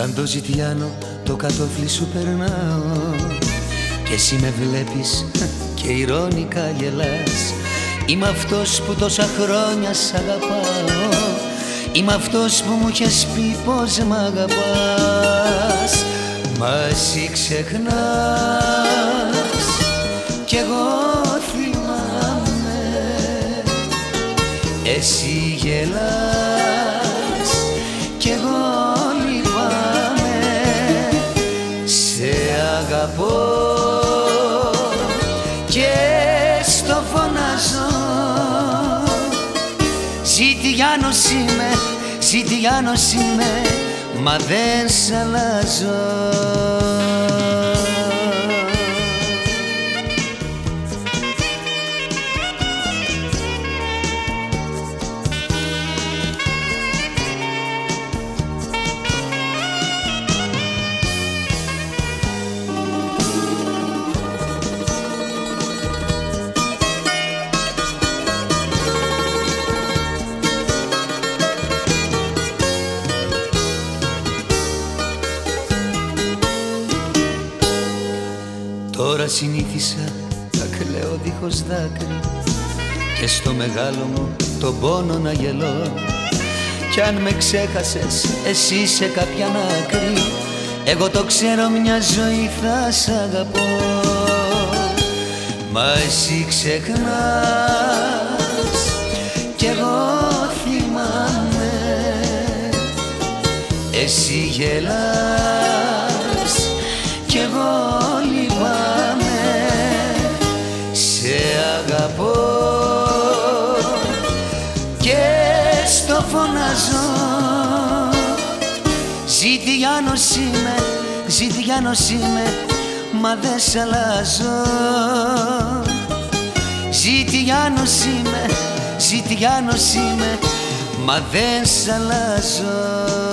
Σαν το ζητιάνο το κατόφλι σου περνάω. Και εσύ με βλέπεις και ηρώνικα γελάς. Είμαι αυτός που τόσα χρόνια σ' αγαπάω. Είμαι αυτός που μου είχες πει πως μ' αγαπάς. Μα εσύ ξεχνάς. Κι εγώ θυμάμαι. Εσύ γελάς αγαπώ και στο φωνάζω. Ζητιάνος είμαι, ζητιάνος είμαι μα δεν σ' αλλάζω Τώρα συνήθισα να κλαίω δίχως δάκρυ. Και στο μεγάλο μου τον πόνο να γελώ. Κι αν με ξέχασες εσύ σε κάποια άκρη. Εγώ το ξέρω μια ζωή θα σ' αγαπώ. Μα εσύ ξεχνάς Κι εγώ θυμάμαι. Εσύ γελάς και στο φωνάζω. Ζητιάνος είμαι, ζητιάνος είμαι μα δεν σ' αλλάζω. Ζητιάνος είμαι, ζητιάνος είμαι μα δεν σ' αλλάζω